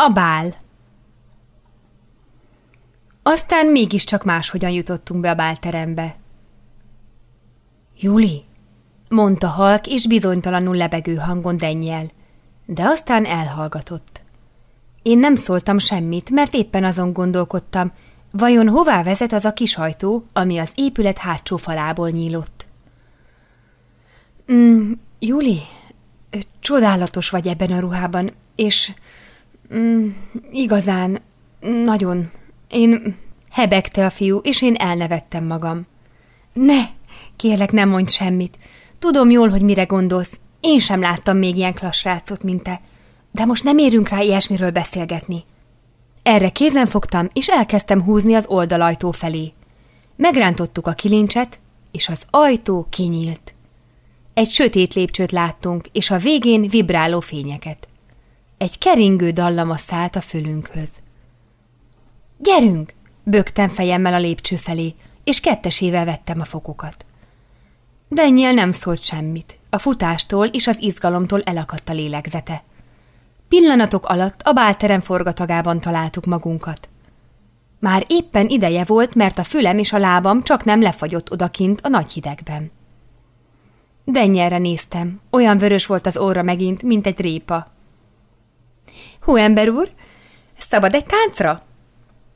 A bál. Aztán mégiscsak máshogyan jutottunk be a bálterembe. Juli, mondta halk és bizonytalanul lebegő hangon dennyel, de aztán elhallgatott. Én nem szóltam semmit, mert éppen azon gondolkodtam, vajon hová vezet az a kis ajtó, ami az épület hátsó falából nyílott. Mm, Juli, csodálatos vagy ebben a ruhában, és mm, igazán, nagyon, én hebegte a fiú, és én elnevettem magam. Ne, kérlek, nem mondj semmit. Tudom jól, hogy mire gondolsz. Én sem láttam még ilyen klassrácot, mint te. De most nem érünk rá ilyesmiről beszélgetni. Erre kézen fogtam, és elkezdtem húzni az oldalajtó felé. Megrántottuk a kilincset, és az ajtó kinyílt. Egy sötét lépcsőt láttunk, és a végén vibráló fényeket. Egy keringő dallama szállt a fölünkhöz. Gyerünk! Bögtem fejemmel a lépcső felé, és kettesével vettem a fokokat. Daniel nem szólt semmit. A futástól és az izgalomtól elakadt a lélegzete. Pillanatok alatt a bálterem forgatagában találtuk magunkat. Már éppen ideje volt, mert a fülem és a lábam csak nem lefagyott odakint a nagy hidegben. Dennyelre néztem, olyan vörös volt az óra megint, mint egy répa. Hú, ember úr, szabad egy táncra?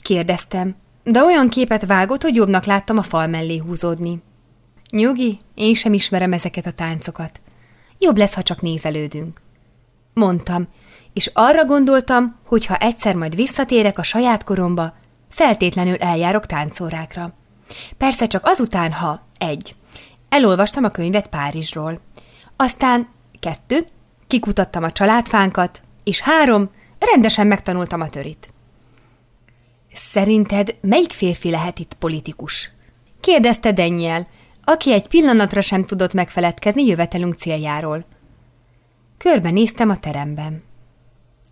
kérdeztem, de olyan képet vágott, hogy jobbnak láttam a fal mellé húzódni. Nyugi, én sem ismerem ezeket a táncokat. Jobb lesz, ha csak nézelődünk. Mondtam, és arra gondoltam, hogy ha egyszer majd visszatérek a saját koromba, feltétlenül eljárok táncórákra. Persze csak azután, ha egy. Elolvastam a könyvet Párizsról. Aztán kettő. Kikutattam a családfánkat. És három. Rendesen megtanultam a törit. Szerinted melyik férfi lehet itt politikus? Kérdezte Daniel, aki egy pillanatra sem tudott megfeledkezni jövetelünk céljáról. Körbenéztem a teremben.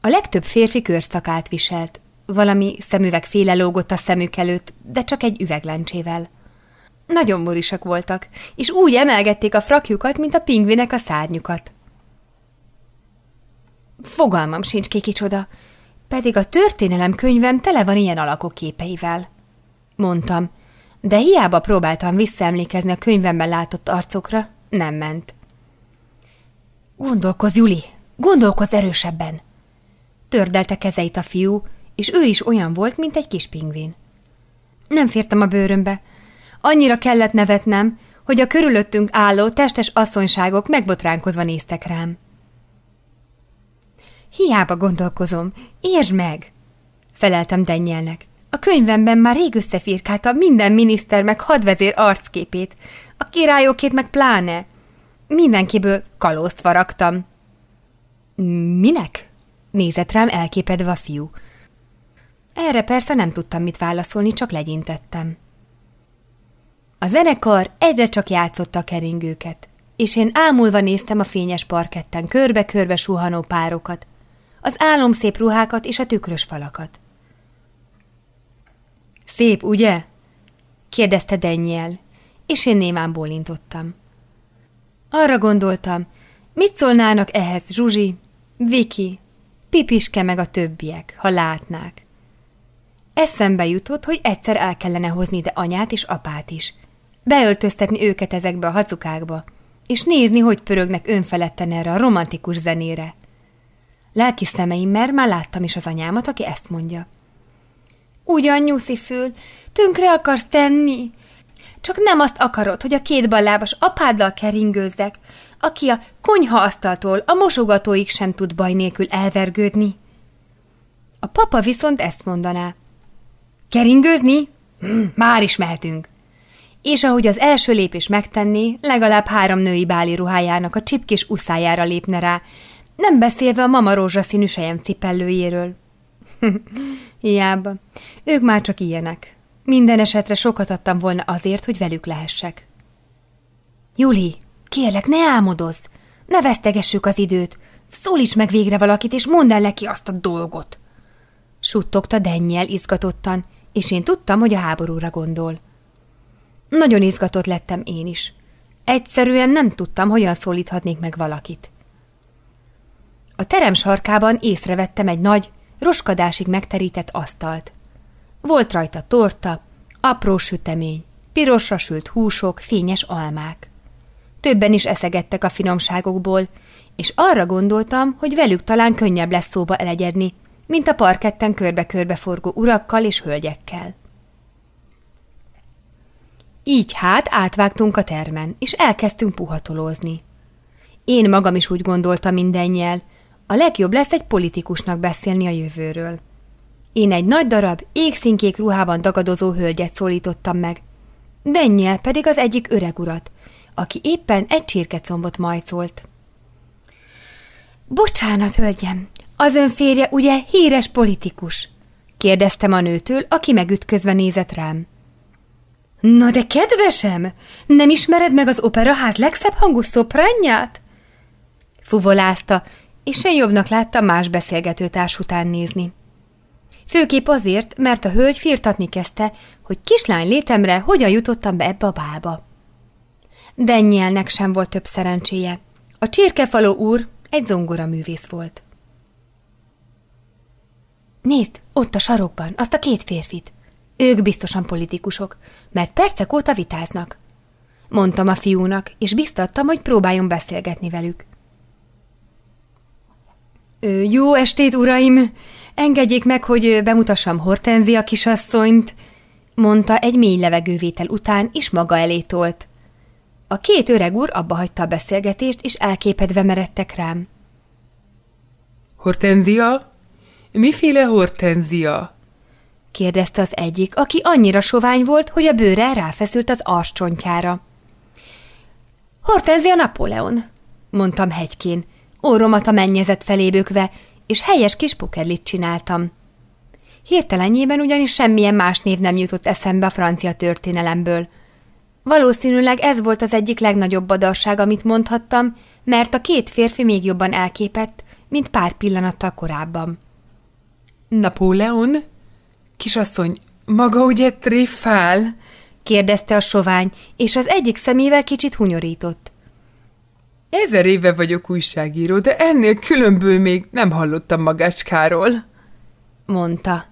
A legtöbb férfi körszakát viselt, valami szemüveg féle lógott a szemük előtt, de csak egy üveglencsével. Nagyon morisak voltak, és úgy emelgették a frakjukat, mint a pingvinek a szárnyukat. Fogalmam sincs ki kicsoda, pedig a történelem könyvem tele van ilyen alakok képeivel. Mondtam, de hiába próbáltam visszaemlékezni a könyvemben látott arcokra, nem ment. Gondolkoz, Juli, gondolkoz erősebben! Tördelte kezeit a fiú, és ő is olyan volt, mint egy kis pingvin. Nem fértem a bőrömbe. Annyira kellett nevetnem, hogy a körülöttünk álló testes asszonyságok megbotránkozva néztek rám. Hiába gondolkozom, értsd meg! Feleltem Dennyelnek. A könyvemben már rég összefirkáltam minden miniszter meg hadvezér arcképét, a királyokét meg pláne. Mindenkiből kalózt faragtam. Minek? Nézett rám elképedve a fiú. Erre persze nem tudtam mit válaszolni, csak legyintettem. A zenekar egyre csak játszotta a keringőket, és én ámulva néztem a fényes parketten körbe-körbe suhanó párokat, az álomszép ruhákat és a tükrös falakat. Szép, ugye? kérdezte Daniel, és én némán bólintottam. Arra gondoltam, mit szólnának ehhez Zsuzsi, Viki, Pipiske meg a többiek, ha látnák. Eszembe jutott, hogy egyszer el kellene hozni ide anyát és apát is. Beöltöztetni őket ezekbe a hacukákba, és nézni, hogy pörögnek önfeledten erre a romantikus zenére. Lelki szemeimmel már láttam is az anyámat, aki ezt mondja. Ugyan, nyuszi fül, tönkre akarsz tenni? Csak nem azt akarod, hogy a két ballábas apáddal keringőzzek, aki a konyhaasztaltól a mosogatóig sem tud baj nélkül elvergődni. A papa viszont ezt mondaná. Keringőzni? Hm, már is mehetünk. És ahogy az első lépés megtenné, legalább három női báli ruhájának a csipkés uszájára lépne rá, nem beszélve a mama rózsaszínű cipellőjéről. Hiába. Ők már csak ilyenek. Minden esetre sokat adtam volna azért, hogy velük lehessek. Juli, kérlek, ne álmodozz! Ne vesztegessük az időt! Szólíts meg végre valakit, és mondd el neki azt a dolgot! Suttogta Dennyel izgatottan, és én tudtam, hogy a háborúra gondol. Nagyon izgatott lettem én is. Egyszerűen nem tudtam, hogyan szólíthatnék meg valakit. A terem sarkában észrevettem egy nagy, roskadásig megterített asztalt. Volt rajta torta, apró sütemény, pirosra sült húsok, fényes almák. Többen is eszegettek a finomságokból, és arra gondoltam, hogy velük talán könnyebb lesz szóba elegyedni, mint a parketten körbe-körbe forgó urakkal és hölgyekkel. Így hát átvágtunk a termen, és elkezdtünk puhatolózni. Én magam is úgy gondoltam mindennyel, a legjobb lesz egy politikusnak beszélni a jövőről. Én egy nagy darab, égszínkék ruhában dagadozó hölgyet szólítottam meg, Dennyel pedig az egyik öreg urat, aki éppen egy csirkecombot majcolt. Bocsánat, hölgyem, az ön férje ugye híres politikus? kérdeztem a nőtől, aki megütközve nézett rám. Na de kedvesem, nem ismered meg az operaház legszebb hangú szopránját? Fuvolázta, és én jobbnak láttam más beszélgetőtárs után nézni. Főképp azért, mert a hölgy firtatni kezdte, hogy kislány létemre hogyan jutottam be ebbe a bálba. Dennyelnek sem volt több szerencséje. A csirkefaló úr egy zongora művész volt. Nézd, ott a sarokban, azt a két férfit. Ők biztosan politikusok, mert percek óta vitáznak. Mondtam a fiúnak, és biztattam, hogy próbáljon beszélgetni velük. Jó estét, uraim! Engedjék meg, hogy bemutassam Hortenzia kisasszonyt, mondta egy mély levegővétel után, és maga elé tolt. A két öreg úr abba hagyta a beszélgetést, és elképedve meredtek rám. Hortenzia? Miféle hortenzia? kérdezte az egyik, aki annyira sovány volt, hogy a bőre ráfeszült az arcsontjára. Hortenzia Napóleon, mondtam hegykén, óromat a mennyezet felé bökve, és helyes kis pukedlit csináltam. Hirtelenjében ugyanis semmilyen más név nem jutott eszembe a francia történelemből. Valószínűleg ez volt az egyik legnagyobb badarság, amit mondhattam, mert a két férfi még jobban elképett, mint pár pillanattal korábban. Napóleon? Kisasszony, maga ugye tréfál? kérdezte a sovány, és az egyik szemével kicsit hunyorított. Ezer éve vagyok újságíró, de ennél különből még nem hallottam magácskáról. Mondta.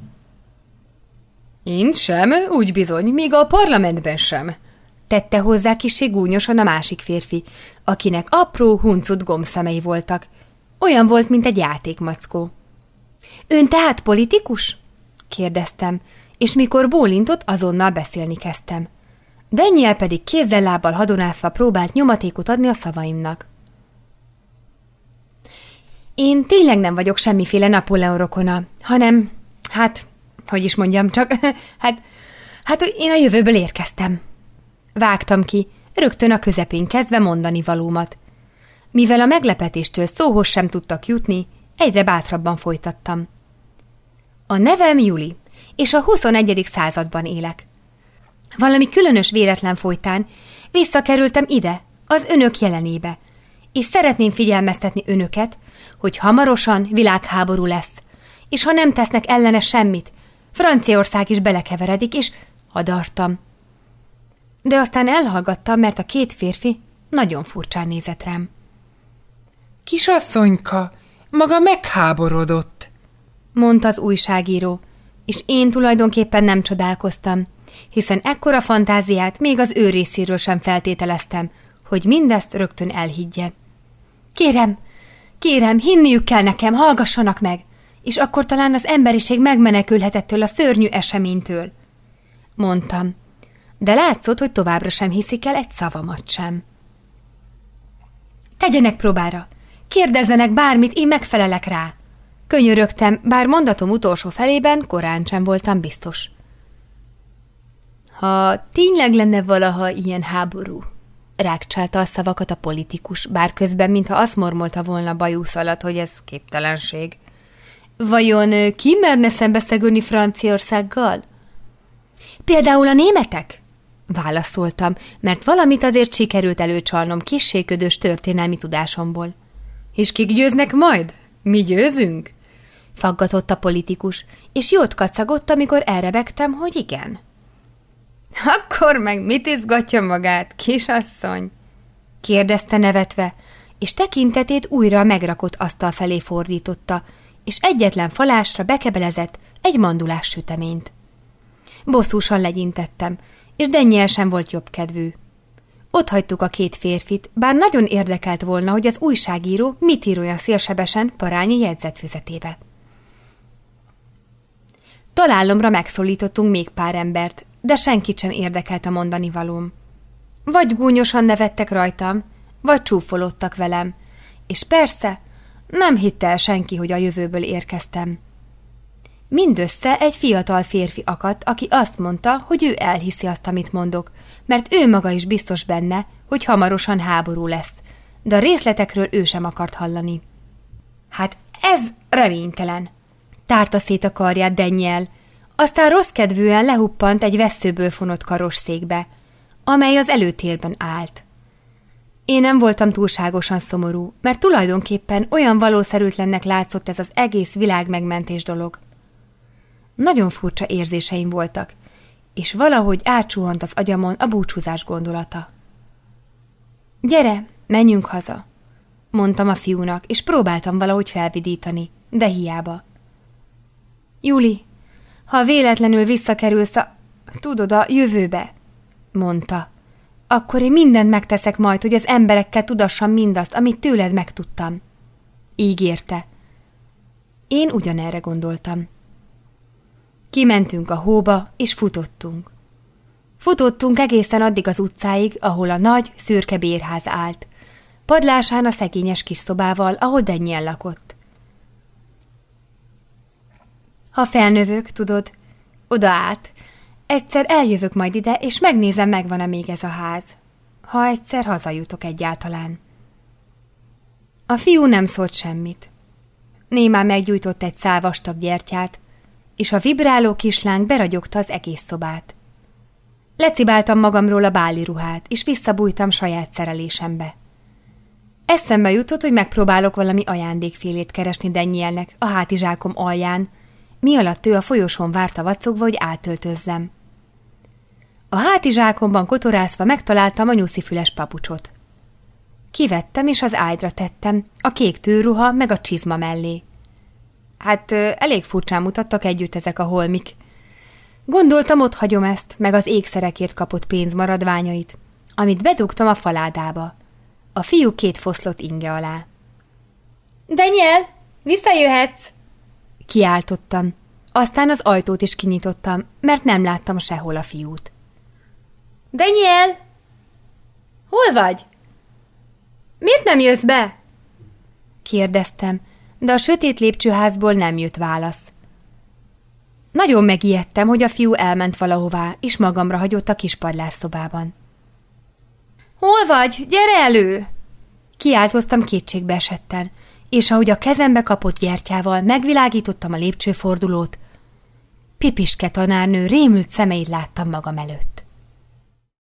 Én sem, úgy bizony, még a parlamentben sem. Tette hozzá kisé gúnyosan a másik férfi, akinek apró, huncut gombszemei voltak. Olyan volt, mint egy játékmackó. Ön tehát politikus? kérdeztem, és mikor bólintott, azonnal beszélni kezdtem. Daniel pedig kézzel-lábbal hadonászva próbált nyomatékot adni a szavaimnak. Én tényleg nem vagyok semmiféle Napóleon rokona, hanem, hát, hogy is mondjam, csak, hát, hát én a jövőből érkeztem. Vágtam ki, rögtön a közepén kezdve mondani valómat. Mivel a meglepetéstől szóhoz sem tudtak jutni, egyre bátrabban folytattam. A nevem Juli, és a 21. században élek. Valami különös véletlen folytán visszakerültem ide, az önök jelenébe, és szeretném figyelmeztetni önöket, hogy hamarosan világháború lesz, és ha nem tesznek ellene semmit, Franciaország is belekeveredik, és hadartam. De aztán elhallgattam, mert a két férfi nagyon furcsán nézett rám. Kisasszonyka, maga megháborodott, mondta az újságíró, és én tulajdonképpen nem csodálkoztam, hiszen ekkora fantáziát még az ő részéről sem feltételeztem, hogy mindezt rögtön elhiggye. Kérem, kérem, hinniük kell nekem, hallgassanak meg, és akkor talán az emberiség megmenekülhetettől a szörnyű eseménytől. Mondtam, de látszott, hogy továbbra sem hiszik el egy szavamat sem. Tegyenek próbára, kérdezzenek bármit, én megfelelek rá. Könyörögtem, bár mondatom utolsó felében korán sem voltam biztos. Ha tényleg lenne valaha ilyen háború, rákcsálta a szavakat a politikus, bár közben, mintha azt mormolta volna bajusz alatt, hogy ez képtelenség. Vajon ki merne szembeszegülni Franciaországgal? Például a németek? Válaszoltam, mert valamit azért sikerült előcsalnom kisséködös történelmi tudásomból. És kik győznek majd? Mi győzünk? Faggatott a politikus, és jót kacagott, amikor elrebegtem, hogy igen. Akkor meg mit izgatja magát, kisasszony? kérdezte nevetve, és tekintetét újra a megrakott asztal felé fordította, és egyetlen falásra bekebelezett egy mandulás süteményt. Bosszúsan legyintettem, és Daniel sem volt jobb kedvű. Ott hagytuk a két férfit, bár nagyon érdekelt volna, hogy az újságíró mit ír olyan szélsebesen parányi jegyzetfüzetébe. Találomra megszólítottunk még pár embert, de senkit sem érdekelt a mondani valóm. Vagy gúnyosan nevettek rajtam, vagy csúfolódtak velem, és persze nem hitte el senki, hogy a jövőből érkeztem. Mindössze egy fiatal férfi akadt, aki azt mondta, hogy ő elhiszi azt, amit mondok, mert ő maga is biztos benne, hogy hamarosan háború lesz, de a részletekről ő sem akart hallani. Hát ez reménytelen. Tárta szét a karját Daniel, aztán rossz kedvűen lehuppant egy veszőből fonott karosszékbe, amely az előtérben állt. Én nem voltam túlságosan szomorú, mert tulajdonképpen olyan valószerűtlennek látszott ez az egész világ megmentés dolog. Nagyon furcsa érzéseim voltak, és valahogy átsuhant az agyamon a búcsúzás gondolata. Gyere, menjünk haza, mondtam a fiúnak, és próbáltam valahogy felvidítani, de hiába. Juli, ha véletlenül visszakerülsz a, tudod, a jövőbe, mondta, akkor én mindent megteszek majd, hogy az emberekkel tudassam mindazt, amit tőled megtudtam. Ígérte. Én ugyanerre gondoltam. Kimentünk a hóba, és futottunk. Futottunk egészen addig az utcáig, ahol a nagy, szürke bérház állt, padlásán a szegényes kis szobával, ahol Daniel lakott. Ha felnövök, tudod, oda át, egyszer eljövök majd ide, és megnézem, megvan-e még ez a ház. Ha egyszer hazajutok egyáltalán. A fiú nem szólt semmit. Némán meggyújtott egy szál vastag gyertyát, és a vibráló kisláng beragyogta az egész szobát. Lecibáltam magamról a báli ruhát, és visszabújtam saját szerelésembe. Eszembe jutott, hogy megpróbálok valami ajándékfélét keresni Danielnek a hátizsákom alján, mi alatt ő a folyosón várta vacogva, hogy átöltözzem. A hátizsákomban kotorászva megtaláltam a nyuszifüles papucsot. Kivettem, és az ágyra tettem, a kék tőruha meg a csizma mellé. Hát elég furcsán mutattak együtt ezek a holmik. Gondoltam, ott hagyom ezt, meg az ékszerekért kapott pénz maradványait, amit bedugtam a faládába. A fiú két foszlott inge alá. Daniel, visszajöhetsz! Kiáltottam. Aztán az ajtót is kinyitottam, mert nem láttam sehol a fiút. Daniel! Hol vagy? Miért nem jössz be? Kérdeztem, de a sötét lépcsőházból nem jött válasz. Nagyon megijedtem, hogy a fiú elment valahová, és magamra hagyott a kis padlásszobában. Hol vagy? Gyere elő! Kiáltoztam kétségbe esetten, és ahogy a kezembe kapott gyertyával megvilágítottam a lépcsőfordulót, Pipiske tanárnő rémült szemeit láttam magam előtt.